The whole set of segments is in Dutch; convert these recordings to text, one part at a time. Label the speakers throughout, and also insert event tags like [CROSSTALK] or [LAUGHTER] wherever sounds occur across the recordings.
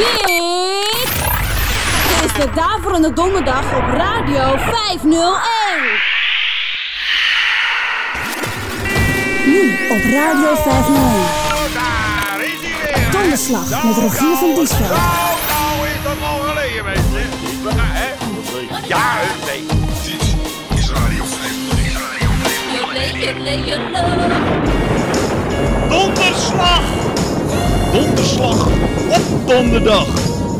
Speaker 1: Dit is de Daverende Donderdag op Radio 501. Nu op Radio 501.
Speaker 2: Daar is hij weer.
Speaker 1: Donderslag met Rogier van Diesveld.
Speaker 2: Nou, nou is dat al geleden, mensen. Hè? Ja, nee.
Speaker 3: Dit is Radio 501.
Speaker 4: Donderslag! Donderslag op donderdag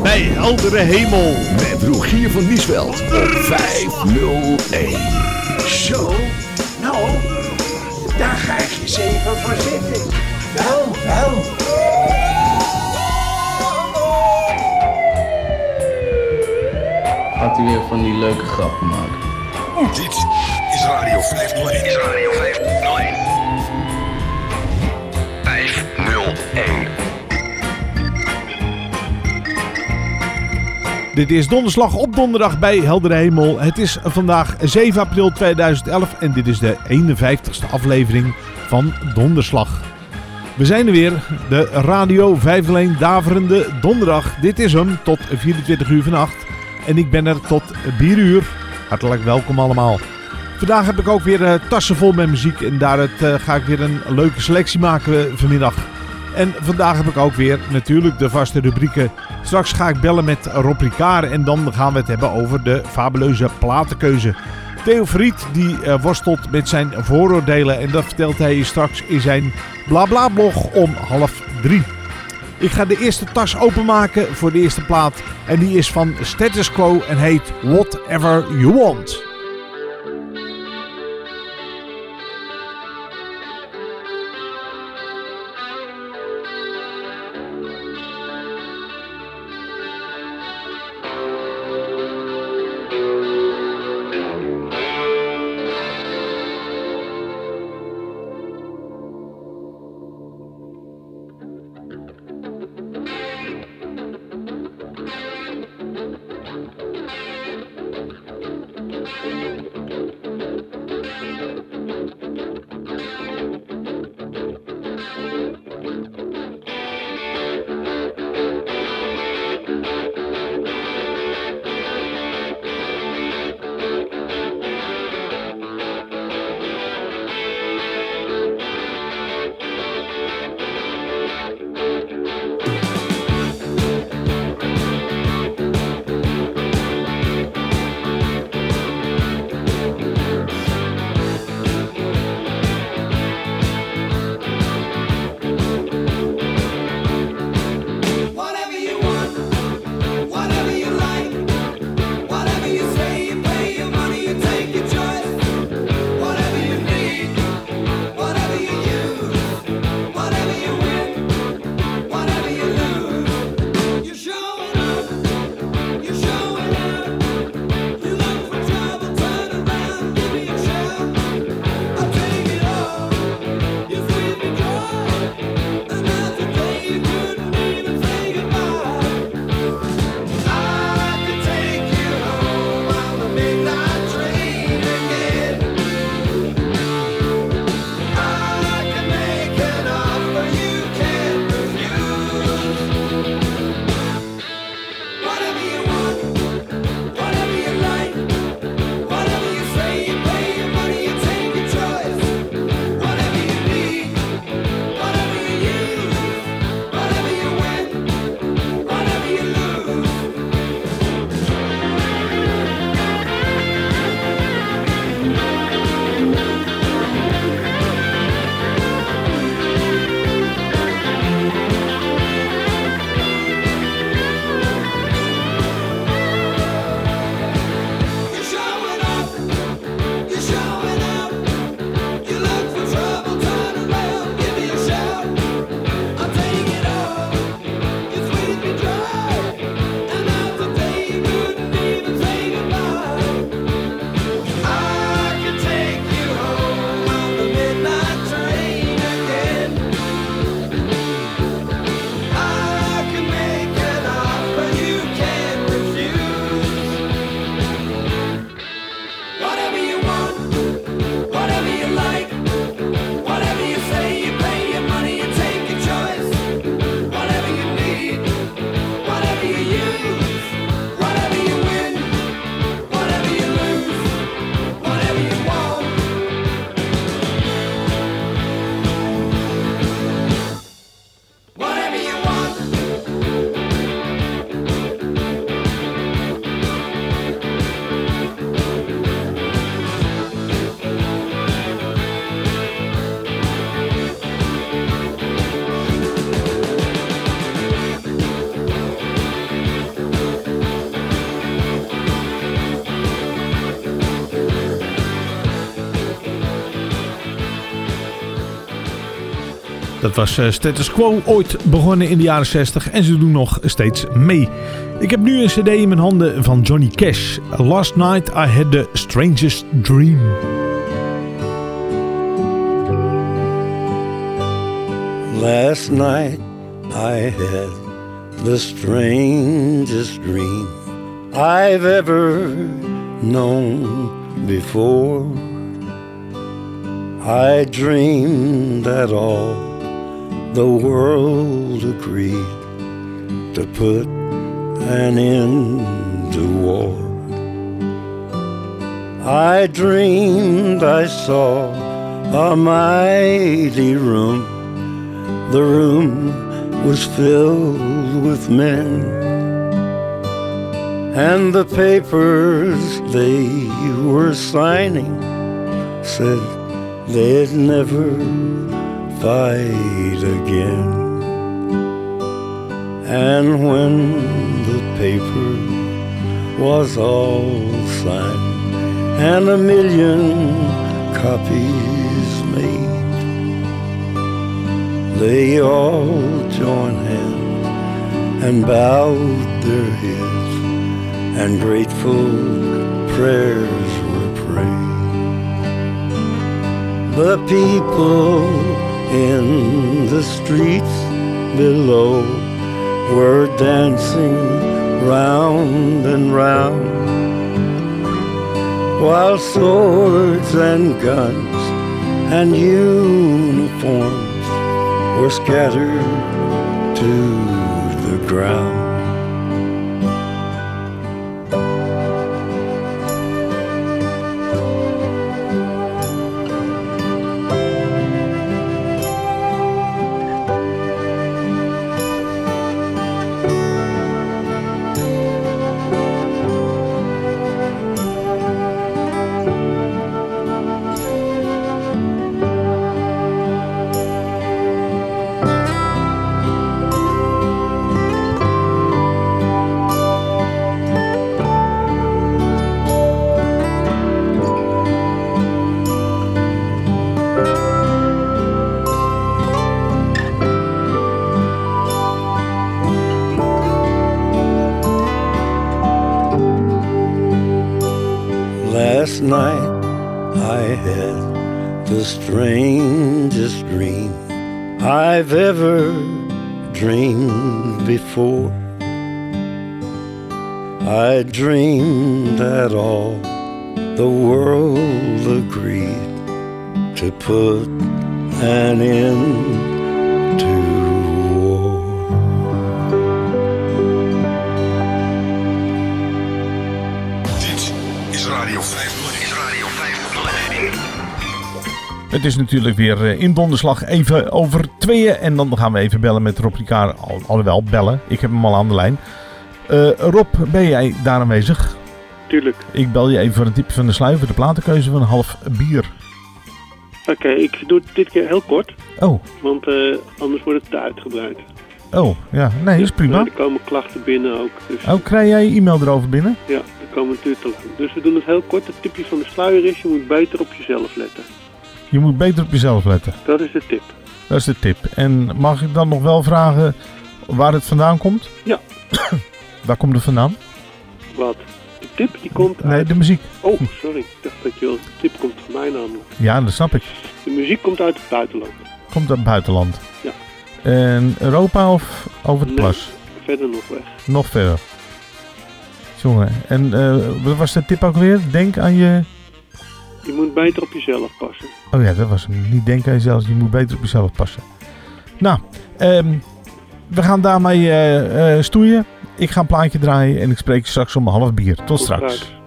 Speaker 4: bij heldere hemel.
Speaker 3: Met Rogier van Niesveld op 501.
Speaker 5: Zo, nou, daar ga ik eens even voor zitten. Wel, wel.
Speaker 6: Gaat u weer van die leuke grappen maken?
Speaker 3: Dit is Radio 501. Is Radio 501. 501.
Speaker 4: Dit is donderslag op donderdag bij heldere hemel. Het is vandaag 7 april 2011 en dit is de 51ste aflevering van Donderslag. We zijn er weer, de Radio 501 Daverende Donderdag. Dit is hem tot 24 uur vannacht en ik ben er tot 4 uur. Hartelijk welkom allemaal. Vandaag heb ik ook weer eh, tassen vol met muziek en daaruit eh, ga ik weer een leuke selectie maken eh, vanmiddag. En vandaag heb ik ook weer natuurlijk de vaste rubrieken. Straks ga ik bellen met Rob Ricard en dan gaan we het hebben over de fabuleuze platenkeuze. Theo Fried die eh, worstelt met zijn vooroordelen en dat vertelt hij straks in zijn blabla blog om half drie. Ik ga de eerste tas openmaken voor de eerste plaat en die is van Status Quo en heet Whatever You Want. Dat was eh, Status Quo, ooit begonnen in de jaren 60 en ze doen nog steeds mee. Ik heb nu een cd in mijn handen van Johnny Cash. Last night I had the strangest dream.
Speaker 7: Last night I had the strangest dream I've ever known before. I dreamed that all the world agreed to put an end to war. I dreamed I saw a mighty room. The room was filled with men. And the papers they were signing said they'd never fight again. And when the paper was all signed and a million copies made, they all joined hands and bowed their heads, and grateful prayers were prayed. The people in the streets below were dancing round and round while swords and guns and uniforms were scattered to the ground.
Speaker 4: Het is natuurlijk weer eh, in donderslag even over tweeën. En dan gaan we even bellen met Rob Ricard. Al, alhoewel, bellen. Ik heb hem al aan de lijn. Eh, Rob, ben jij daar aanwezig?
Speaker 8: Tuurlijk.
Speaker 4: Ik bel je even voor een tip van de sluiver. De platenkeuze van een half bier.
Speaker 8: Oké, ik doe het dit keer heel kort,
Speaker 4: Oh,
Speaker 8: want eh, anders wordt het te uitgebreid.
Speaker 4: oh, ja. Nee, dat is prima.
Speaker 8: Er komen klachten binnen ook. Dus
Speaker 4: Oh, krijg jij je e-mail erover binnen?
Speaker 8: ja, er komen natuurlijk te lang. Dus we doen het heel kort. Het tipje van de sluier is, je moet beter op jezelf letten.
Speaker 4: Je moet beter op jezelf letten.
Speaker 8: Dat is de tip.
Speaker 4: Dat is de tip. En mag ik dan nog wel vragen waar het vandaan komt?
Speaker 8: Ja. [COUGHS]
Speaker 4: waar komt het vandaan?
Speaker 8: Wat? De tip die komt
Speaker 4: Nee,
Speaker 8: uit...
Speaker 4: de muziek.
Speaker 8: Oh, sorry. Ik dacht dat je wel... De tip komt van mij namelijk.
Speaker 4: Ja, dat snap ik.
Speaker 8: De muziek komt uit het buitenland.
Speaker 4: Komt uit het buitenland.
Speaker 8: Ja.
Speaker 4: En Europa of over de
Speaker 8: Nee.
Speaker 4: plas?
Speaker 8: Verder nog weg.
Speaker 4: Nog verder. Jongen, en eh, wat was de tip ook weer? Denk aan je...
Speaker 8: Je moet beter op jezelf passen.
Speaker 4: Oh ja, dat was hem. Niet denken aan jezelf, je moet beter op jezelf passen. Nou, ehm, we gaan daarmee eh, stoeien. Ik ga een plaatje draaien en ik spreek je straks om een half bier. Tot straks.
Speaker 8: straks.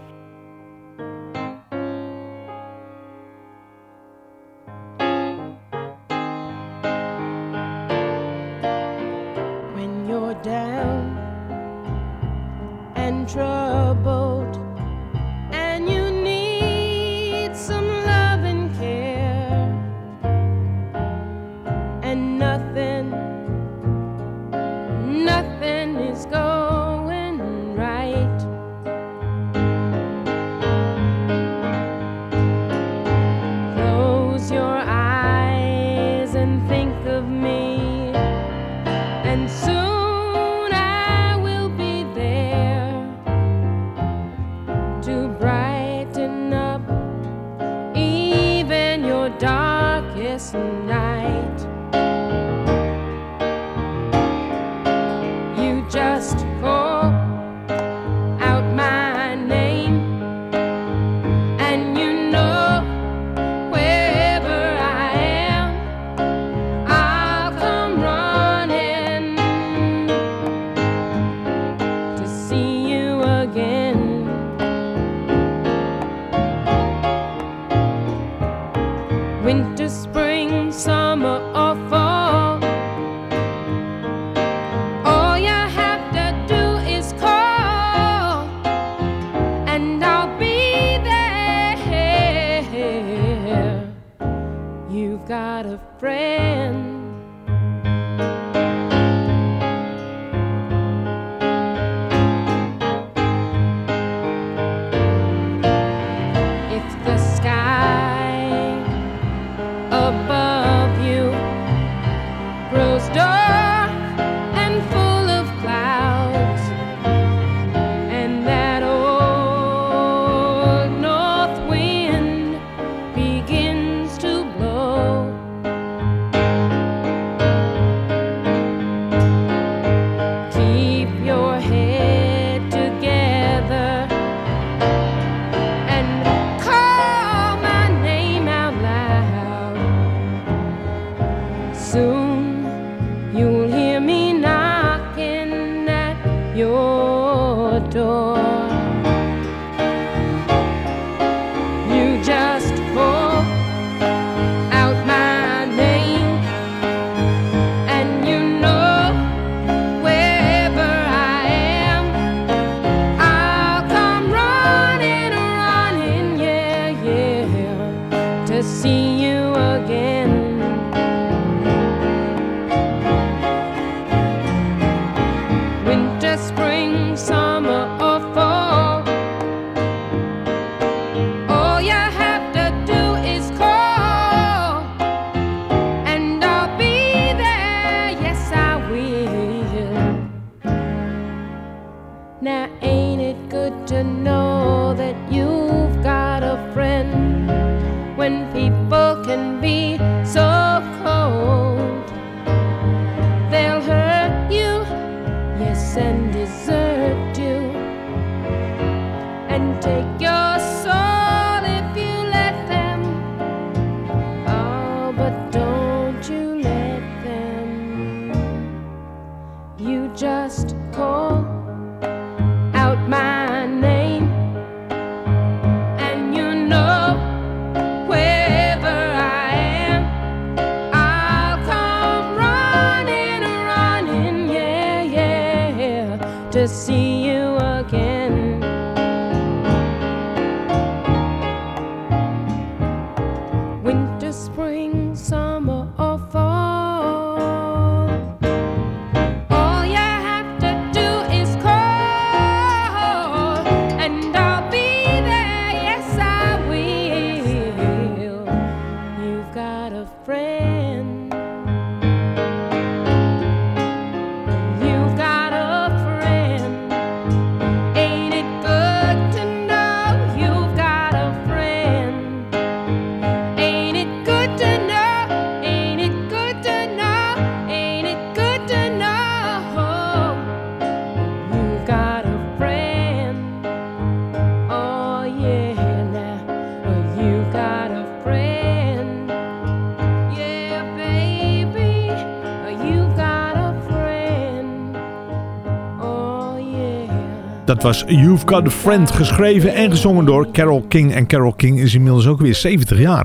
Speaker 9: was You've Got a Friend, geschreven en gezongen door Carol King. En Carol King is inmiddels ook weer 70 jaar.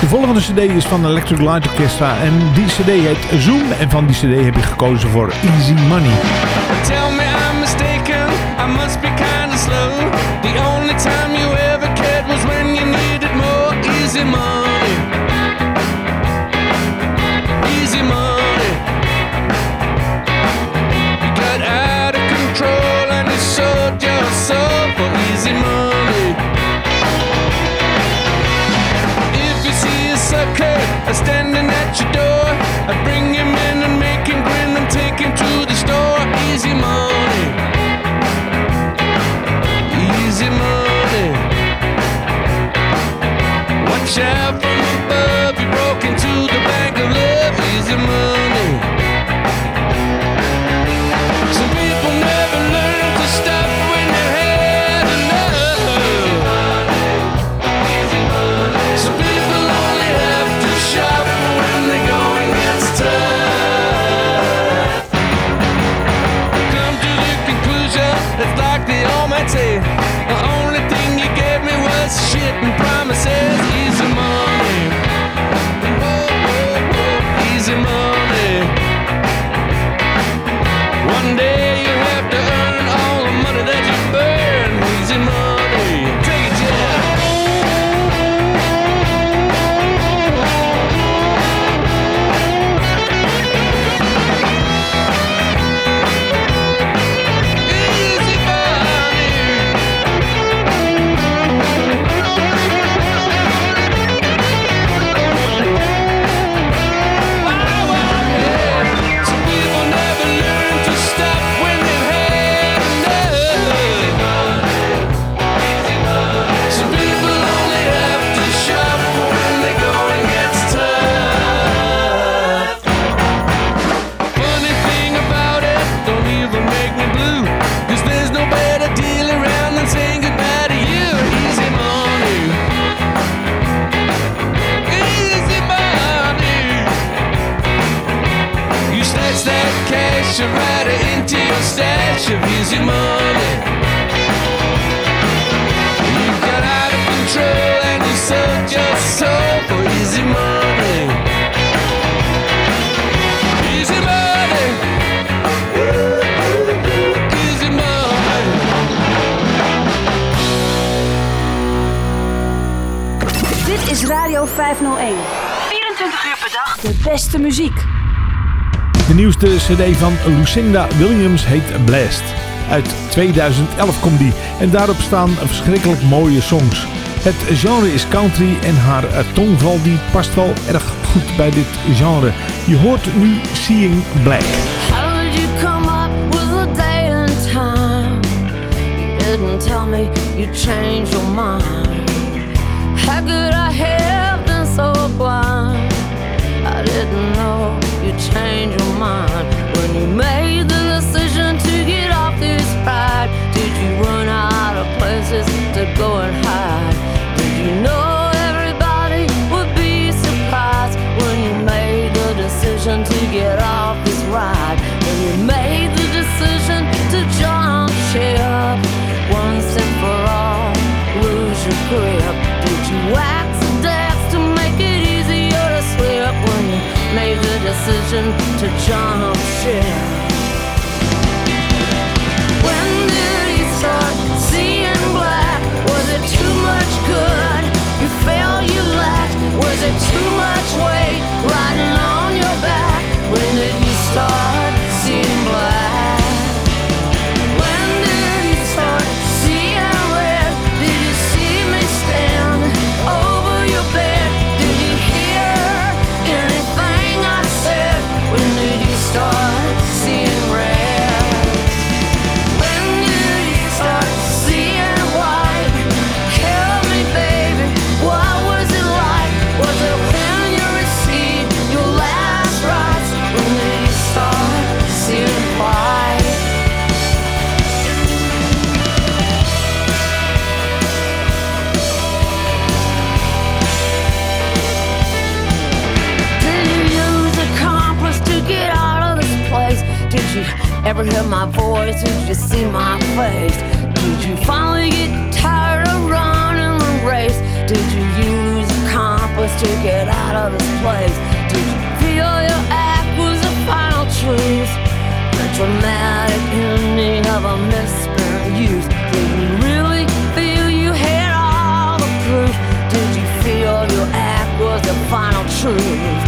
Speaker 9: De volgende cd is van Electric Light Orchestra en die cd heet Zoom. En van die cd heb ik gekozen voor Easy Money.
Speaker 1: De
Speaker 4: cd van Lucinda Williams heet Blast. Uit 2011 komt die en daarop staan verschrikkelijk mooie songs. Het genre is country en haar eh, tongval die past wel erg goed bij dit genre. Je hoort nu Seeing Black.
Speaker 10: How did you come up with time? Didn't tell me you your mind. How I have been so blind? I didn't know you changed your mind when you made the decision to get off this ride. Did you run out of places to go and hide? Did you know everybody would be surprised when you made the decision to get off this ride? To jump ship? When did you start seeing black? Was it too much good? You felt you lacked. Was it too much ever hear my voice? Did you see my face? Did you finally get tired of running the race? Did you use a compass to get out of this place? Did you feel your act was the final truth? The dramatic ending of a misspent youth. Did you really feel you had all the proof? Did you feel your act was the final truth?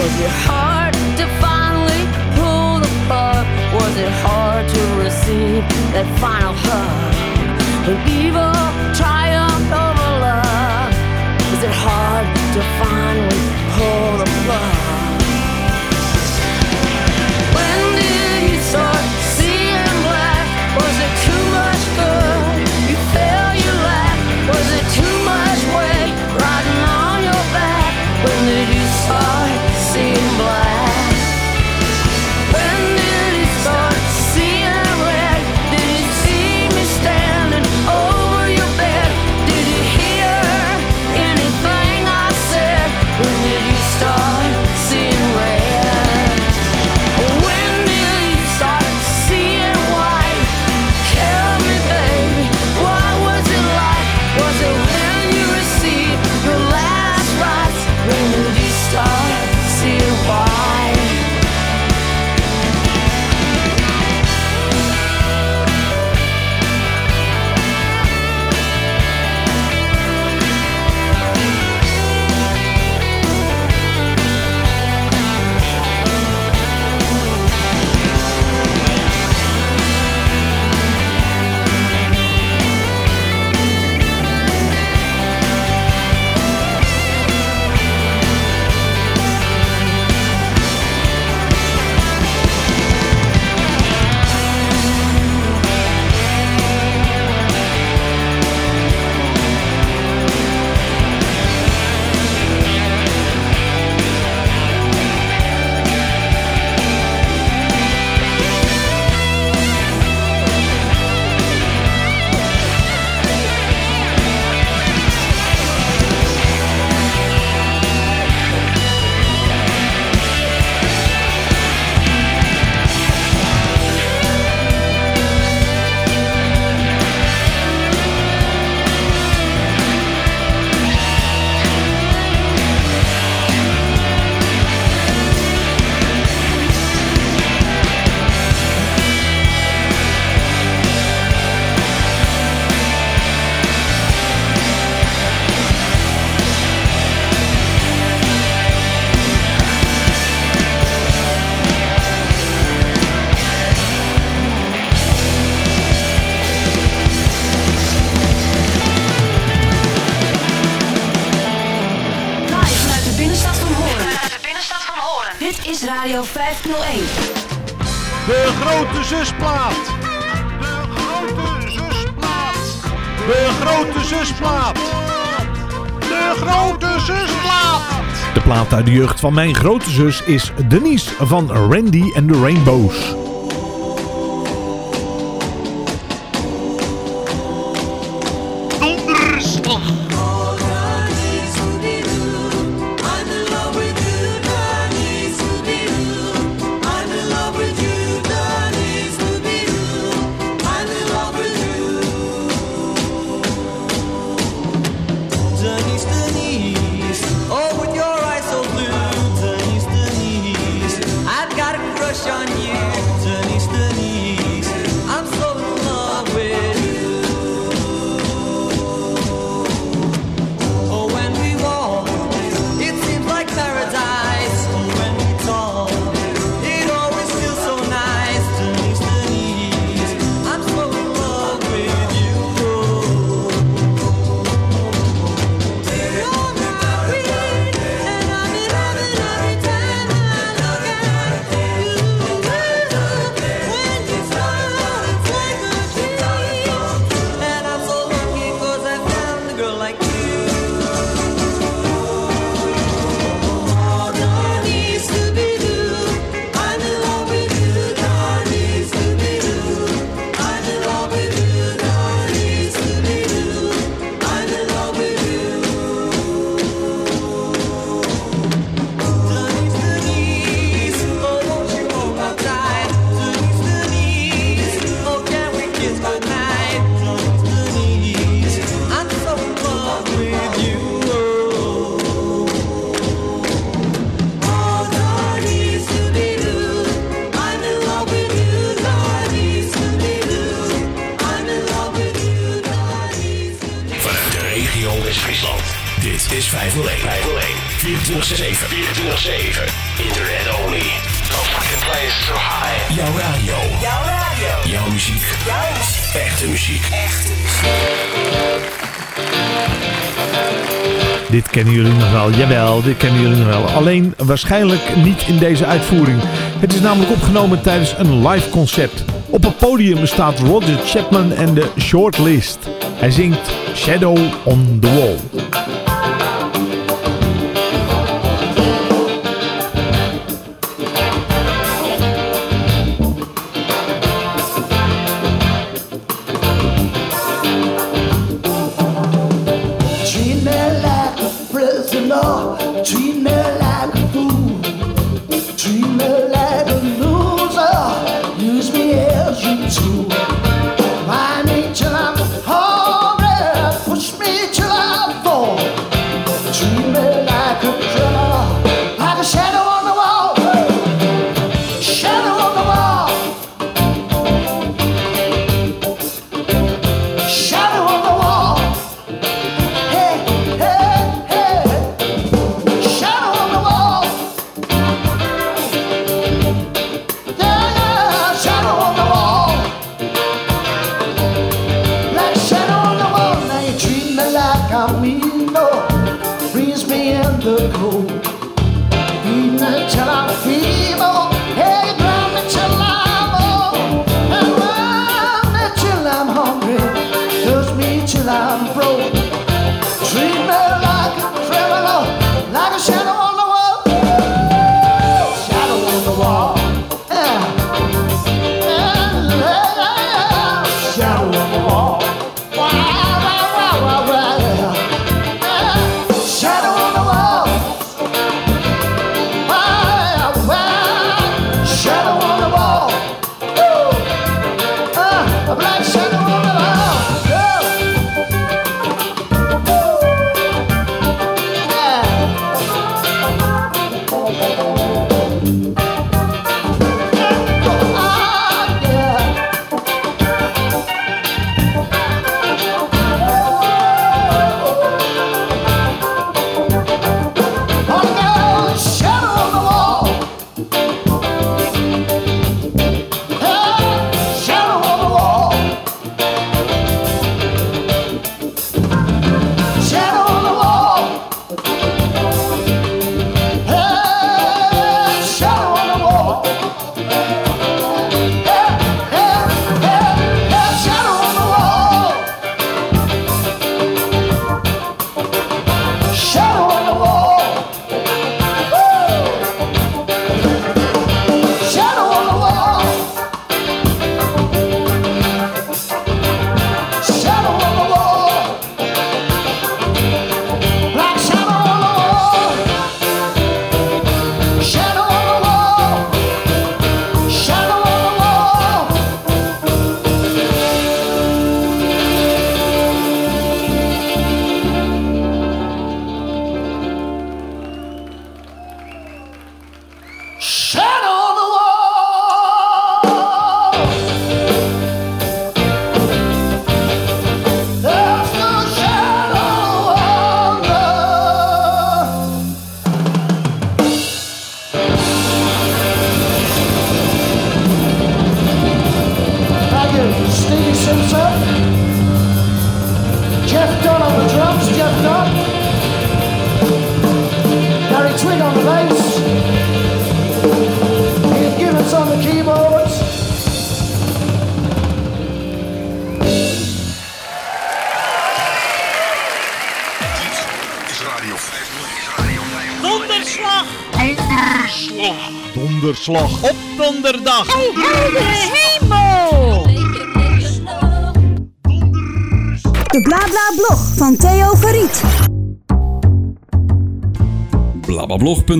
Speaker 10: Was it hard it hard to receive that final hug? When evil triumphed over love, is it hard to finally pull the plug?
Speaker 1: 501.
Speaker 11: De grote zusplaat. De grote zusplaat. De grote zusplaat. De grote zusplaat. De plaat uit de jeugd van mijn grote zus is Denise van Randy and the Rainbows. wel, dit kennen jullie nog wel. Alleen waarschijnlijk niet in deze uitvoering. Het is namelijk opgenomen tijdens een live concert. Op het podium staat Roger Chapman en de Shortlist. Hij zingt
Speaker 5: Shadow on the Wall.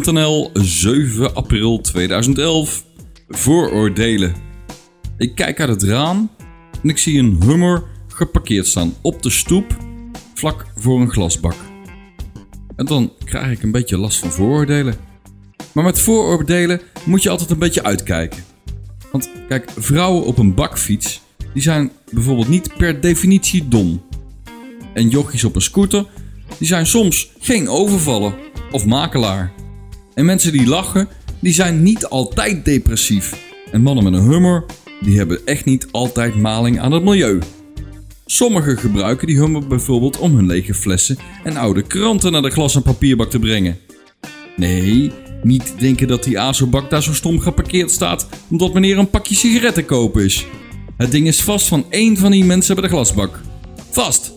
Speaker 12: Blabablog.nl, 7 april 2011. Vooroordelen. Ik kijk uit het raam en ik zie een hummer geparkeerd staan op de stoep, vlak voor een glasbak. En dan krijg ik een beetje last van vooroordelen. Maar met vooroordelen moet je altijd een beetje uitkijken. Want kijk, vrouwen op een bakfiets, die zijn bijvoorbeeld niet per definitie dom. En jochies op een scooter, die zijn soms geen overvallen of makelaar. En mensen die lachen, die zijn niet altijd depressief. En mannen met een hummer, die hebben echt niet altijd maling aan het milieu. Sommigen gebruiken die hummer bijvoorbeeld om hun lege flessen en oude kranten naar de glas- en papierbak te brengen. Nee, niet denken dat die ASO-bak daar zo stom geparkeerd staat omdat meneer een pakje sigaretten kopen is. Het ding is vast van één van die mensen bij de glasbak. Vast!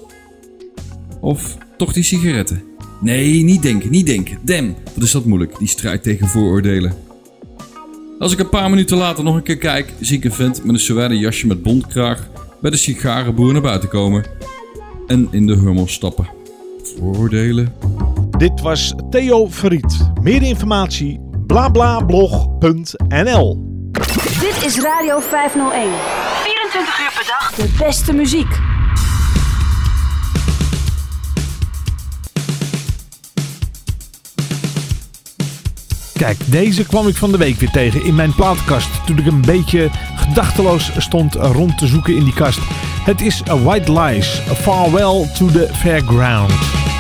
Speaker 12: Of toch die sigaretten? Nee, niet denken, niet denken. Dem, wat is dat moeilijk, die strijd tegen vooroordelen. Als ik een paar minuten later nog een keer kijk, zie ik een vent met een suède jasje met bontkraag bij de sigarenboer naar buiten komen. En in de hummel stappen. Vooroordelen?
Speaker 13: Dit was Theo Verriet. Meer informatie blablablog.nl
Speaker 1: Dit is Radio 501. 24 uur per dag. De beste muziek.
Speaker 13: Kijk, deze kwam ik van de week weer tegen in mijn plaatkast. Toen ik een beetje gedachteloos stond rond te zoeken in die kast. Het is White Lies, Farewell to the Fairground.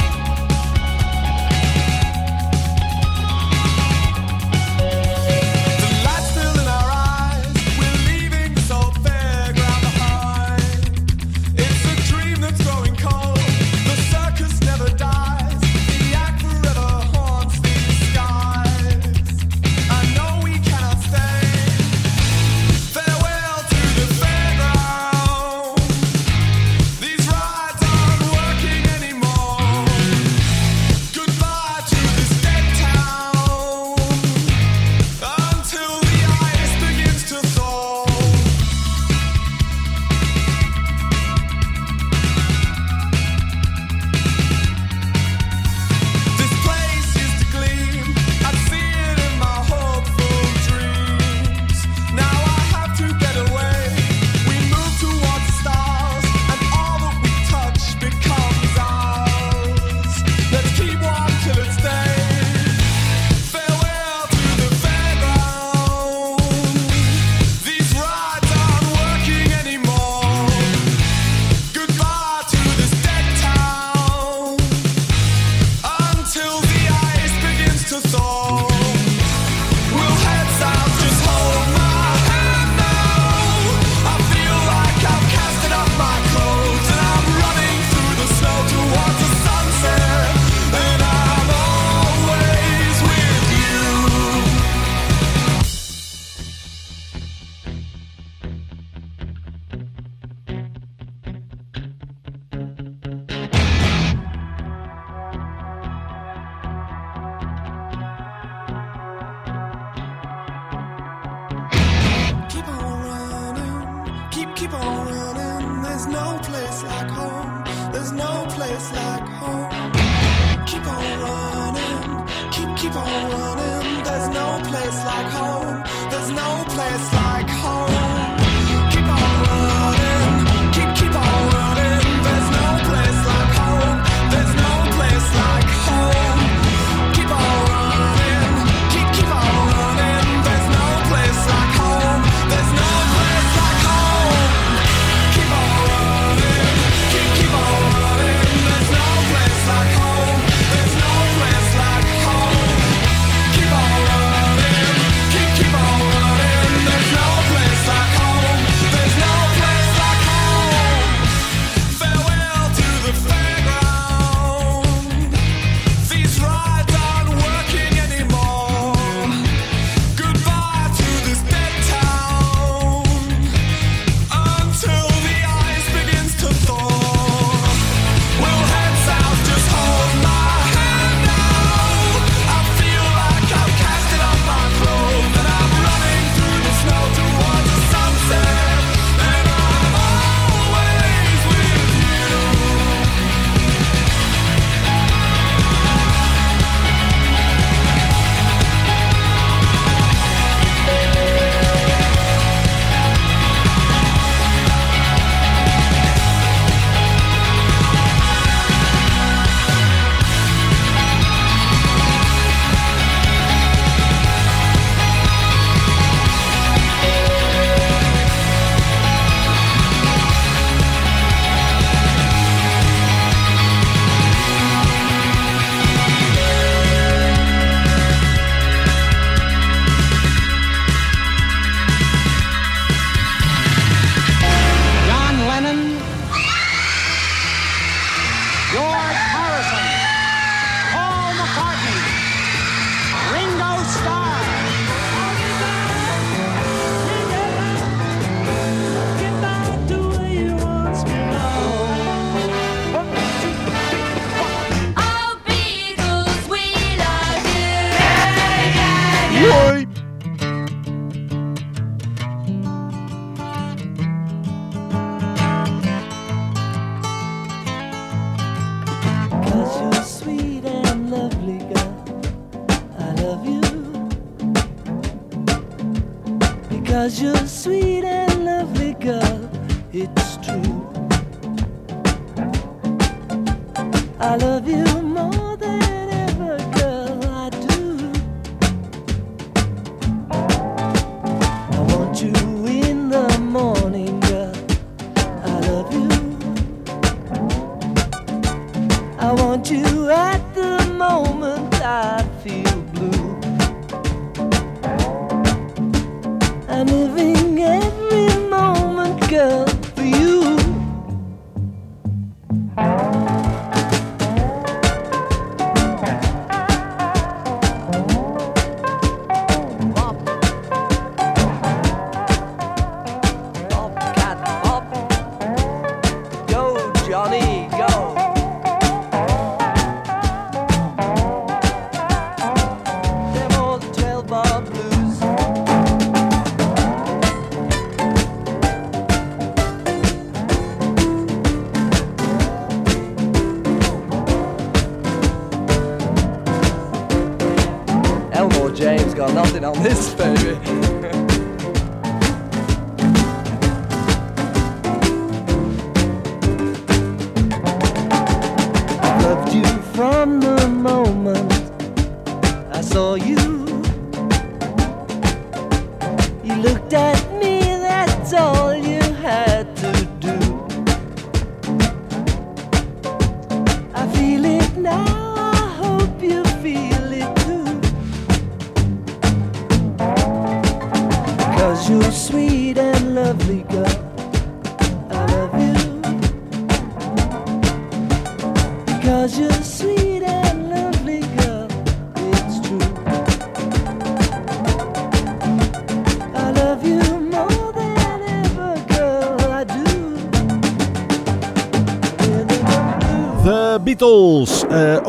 Speaker 5: This,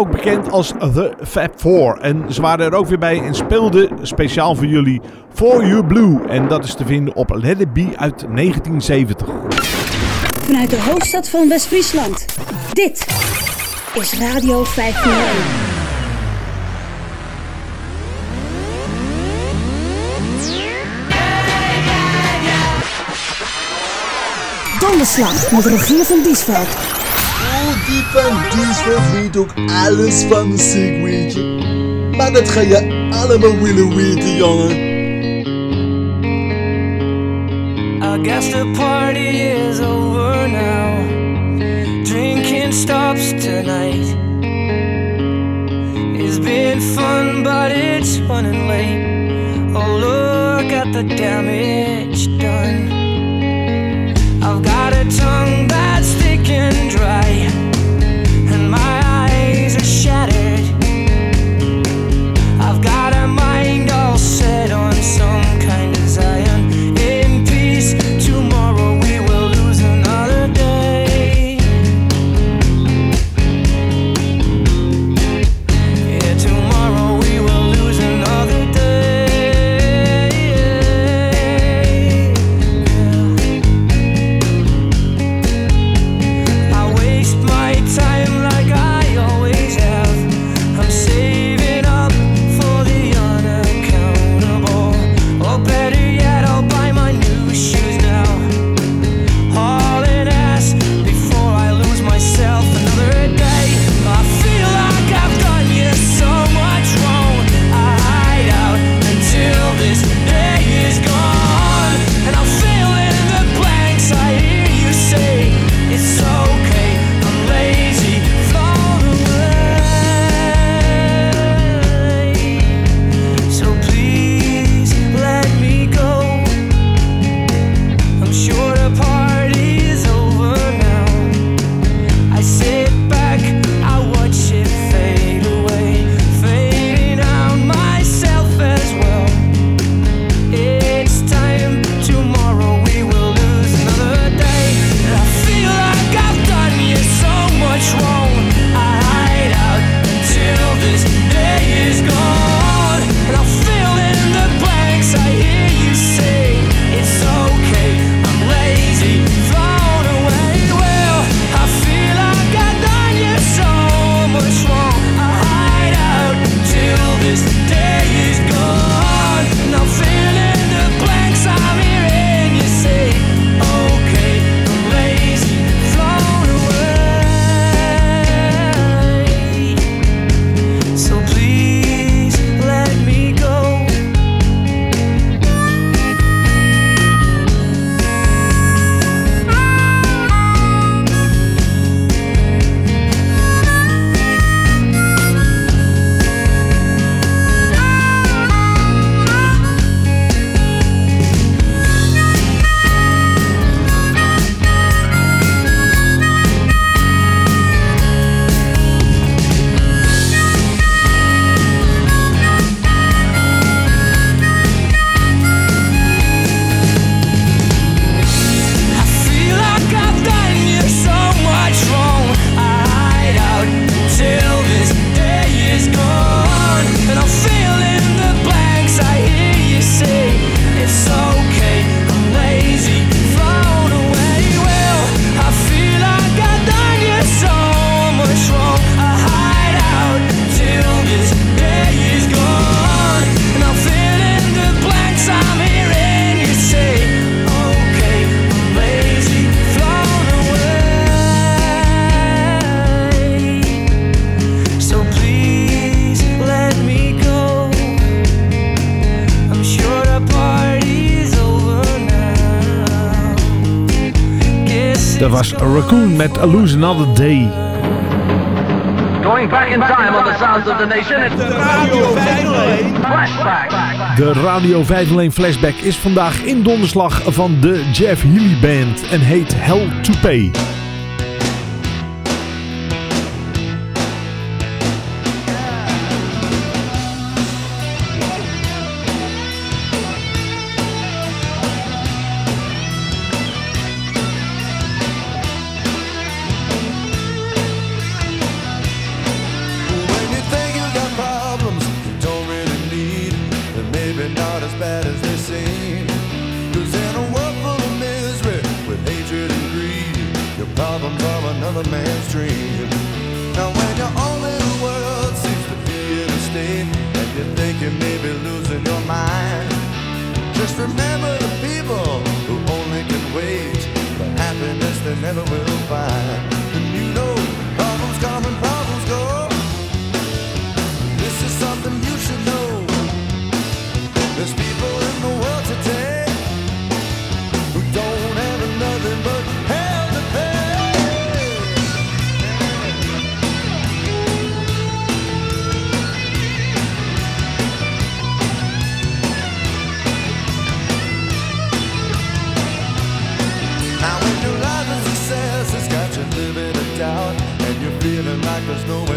Speaker 4: ook bekend als The Fab Four. En ze waren er ook weer bij en speelden speciaal voor jullie For You Blue. En dat is te vinden op Let It Be uit 1970.
Speaker 1: Vanuit de hoofdstad van West-Friesland. Dit is Radio 501. Donderslag met Rogier van Diesveld.
Speaker 14: Die ook alles van weet je. Maar dat ga je allemaal willen weten, jongen.
Speaker 15: I guess the party is over now. Drinking stops tonight. It's been fun, but it's running late. Oh, look at the damage done. I've got a tongue that's thick and dry,
Speaker 13: Met Lose Another Day.
Speaker 16: Going back in time on the sounds of the nation. It's the Radio 501 Flashback.
Speaker 13: De Radio 501 Flashback is vandaag in donderslag van de Jeff Healy Band en heet Hell to Pay.
Speaker 17: Another man's dream. Now when your own little world seems to be in a state, and you think you may be losing your mind, just remember the people who only can wait for happiness they never will find. there's
Speaker 13: no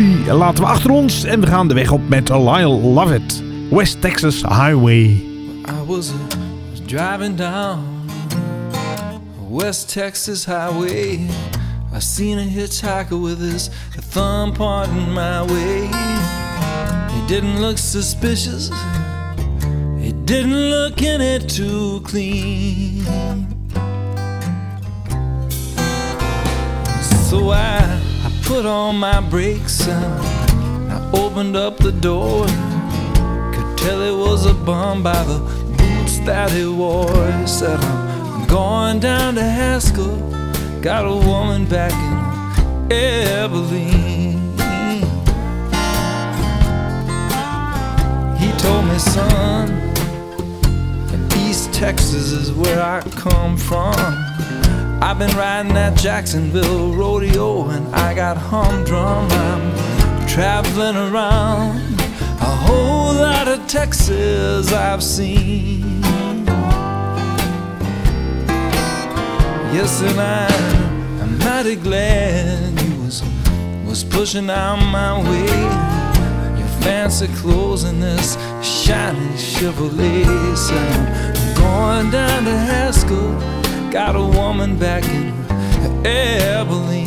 Speaker 13: Healy laten we achter ons en we gaan de weg op met Lyle Lovett. West Texas Highway.
Speaker 9: I was, uh, driving down West Texas Highway. I seen a hitchhiker with his thumb pointing my way. He didn't look suspicious. He didn't look in it too clean. Put on my brakes and I opened up the door. Could tell it was a bum by the boots that he wore. He said, I'm going down to Haskell. Got a woman back in Abilene. He told me, son, East Texas is where I come from. I've been riding that Jacksonville rodeo and I got humdrum. I'm traveling around a whole lot of Texas I've seen. Yes, and I, I'm mighty glad you was
Speaker 18: was pushing out my way. Your fancy clothes and this shiny Chevrolet. Said I'm going down to Haskell. Got a woman back in Abilene.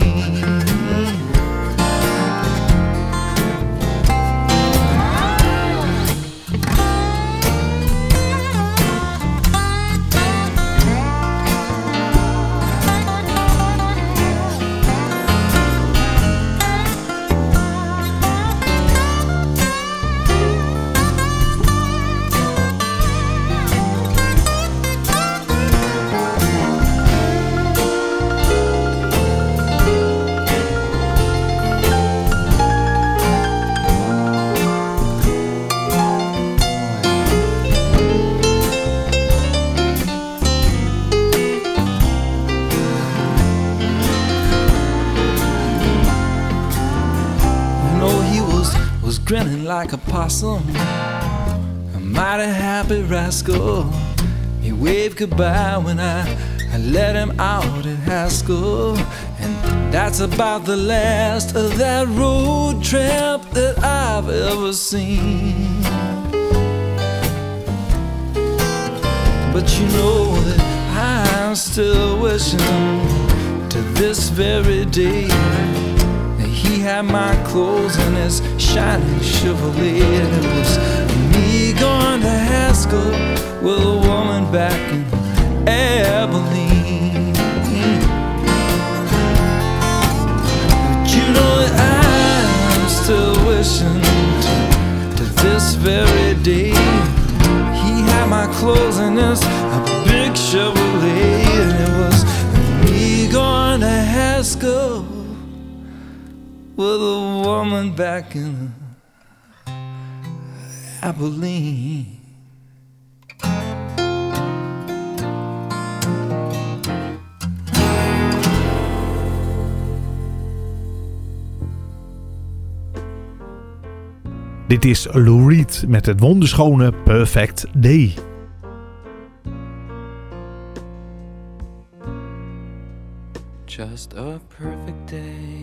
Speaker 18: Like a possum, a mighty happy rascal. He waved goodbye when I, I let him out at Haskell, and that's about the last of that road tramp that I've ever seen. But you know that I'm still wishing to this very day had my clothes and his shiny Chevrolet. It was me going to Haskell with a woman back in Abilene. But you know that I'm still wishing to, this very day. He had my clothes and his a big Chevrolet, and it was me going to Haskell with a woman back in Abilene.
Speaker 4: Dit is Lou Reed met het wonderschone Perfect Day.
Speaker 9: Just a perfect day.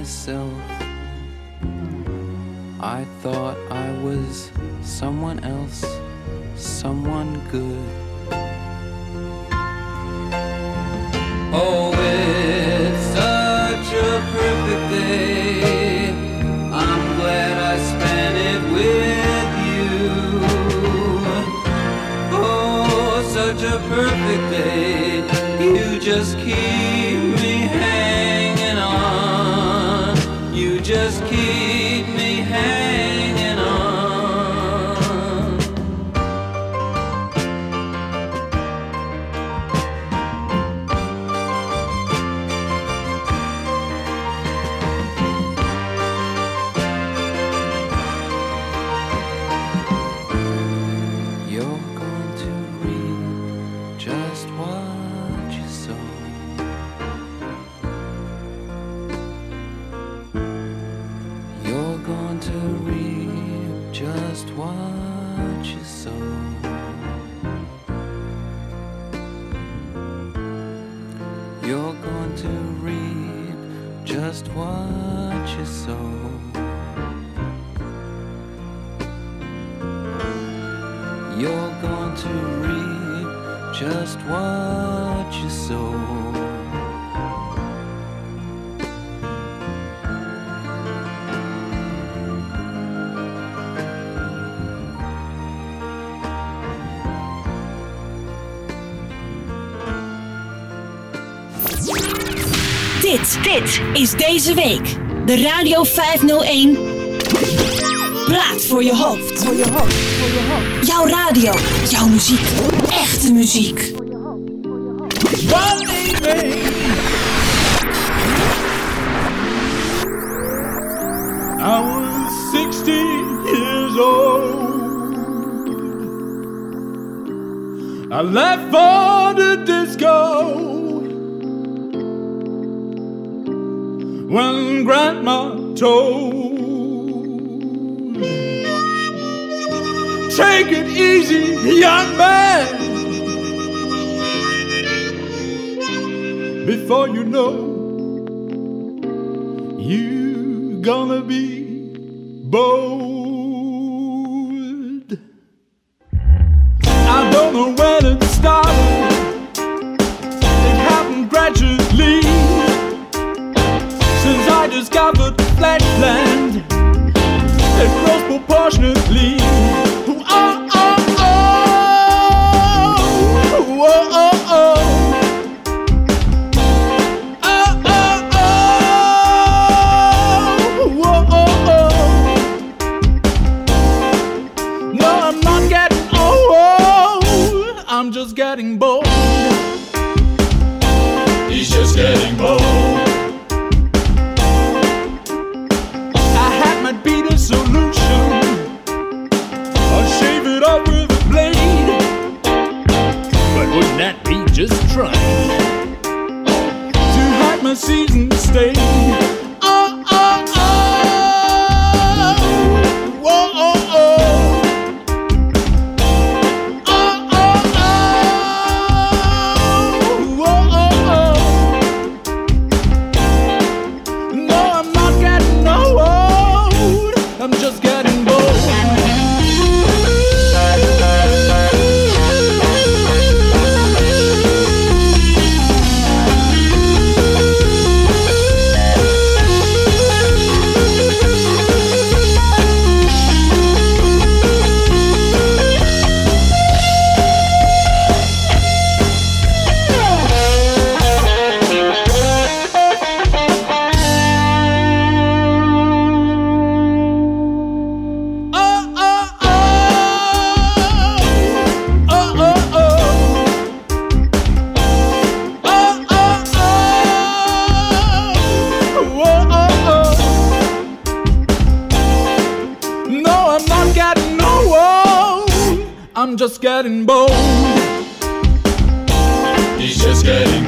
Speaker 9: Myself. I thought sow.
Speaker 6: You're going to reap just what you sow.
Speaker 1: Dit, dit is deze week de Radio 501. Praat voor je hoofd. Voor je hoofd, voor je hoofd. Jouw radio, jouw muziek, echte muziek.
Speaker 19: I was 16 years old. I left for the disco Grandma told. Take it easy, young man. Before you know, you gonna be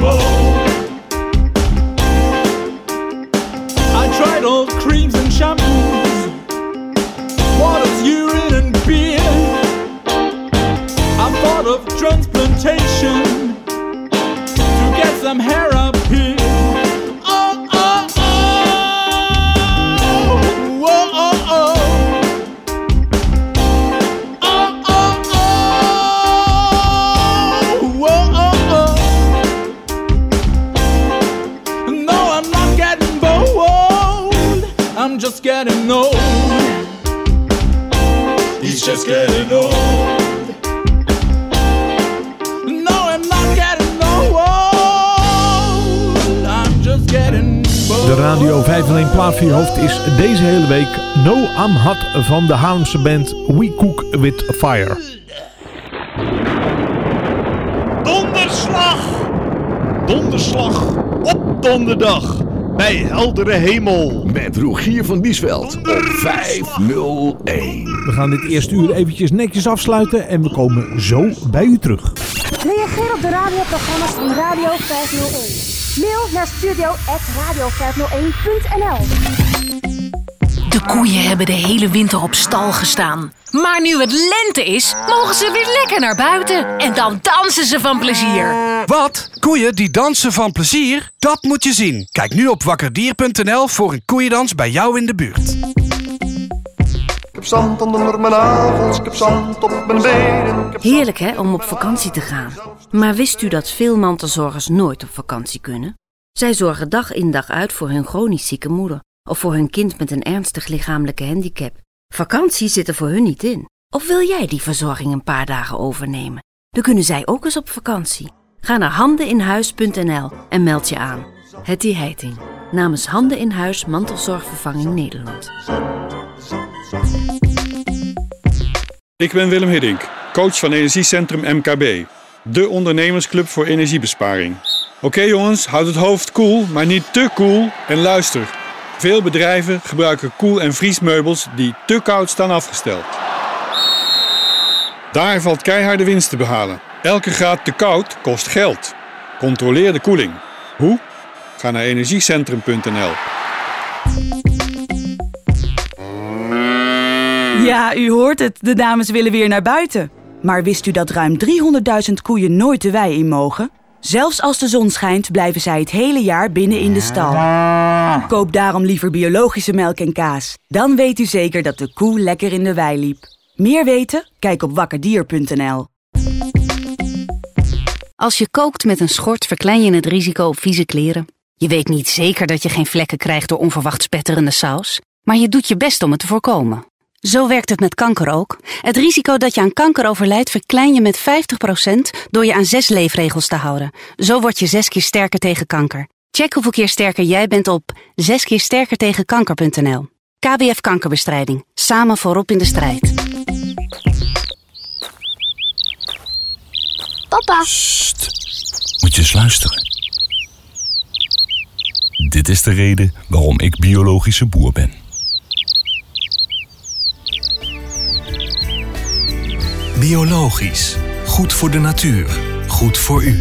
Speaker 19: just
Speaker 4: van de Haarlemse band We Cook With Fire.
Speaker 20: Donderslag! Donderslag op donderdag bij heldere hemel.
Speaker 3: Met Rogier van Biesveld op 501.
Speaker 4: We gaan dit eerste uur eventjes netjes afsluiten en we komen zo bij u terug.
Speaker 21: Reageer op de radioprogramma's van Radio 501. Mail naar studio.radio501.nl
Speaker 1: De
Speaker 22: koeien hebben de hele winter op stal gestaan. Maar nu het lente is, mogen ze weer lekker naar buiten. En dan dansen ze van plezier.
Speaker 23: Wat? Koeien die dansen van plezier? Dat moet je zien. Kijk nu op wakkerdier.nl voor een koeiendans bij jou in de buurt.
Speaker 13: Ik heb zand onder mijn nagels, ik heb zand op mijn benen.
Speaker 24: Heerlijk hè, om op vakantie te gaan. Maar wist u dat veel mantelzorgers nooit op vakantie kunnen? Zij zorgen dag in dag uit voor hun chronisch zieke moeder of voor hun kind met een ernstig lichamelijke handicap. Vakantie zit er voor hun niet in. Of wil jij die verzorging een paar dagen overnemen? Dan kunnen zij ook eens op vakantie. Ga naar handeninhuis.nl en meld je aan. Hetty Heiting, namens Handen in Huis Mantelzorgvervanging Nederland.
Speaker 25: Ik ben Willem Hiddink, coach van Energiecentrum MKB. De ondernemersclub voor energiebesparing. Oké jongens, houd het hoofd koel, maar niet te koel. En luister, veel bedrijven gebruiken koel- en vriesmeubels die te koud staan afgesteld. Daar valt keiharde winst te behalen. Elke graad te koud kost geld. Controleer de koeling. Hoe? Ga naar energiecentrum.nl.
Speaker 26: Ja, u hoort het. De dames willen weer naar buiten. Maar wist u dat ruim 300.000 koeien nooit de wei in mogen? Zelfs als de zon schijnt, blijven zij het hele jaar binnen in de stal. Koop daarom liever biologische melk en kaas. Dan weet u zeker dat de koe lekker in de wei liep. Meer weten? Kijk op wakkerdier.nl.
Speaker 27: Als je kookt met een schort verklein je het risico op vieze kleren. Je weet niet zeker dat je geen vlekken krijgt door onverwacht spetterende saus, maar je doet je best om het te voorkomen. Zo werkt het met kanker ook. Het risico dat je aan kanker overlijdt verklein je met 50% door je aan zes leefregels te houden. Zo word je zes keer sterker tegen kanker. Check hoeveel keer sterker jij bent op zeskeersterkertegenkanker.nl. KWF Kankerbestrijding. Samen voorop in de strijd.
Speaker 28: Papa.
Speaker 3: Moet je eens luisteren. Dit is de reden waarom ik biologische boer ben. Biologisch. Goed voor de natuur. Goed voor u.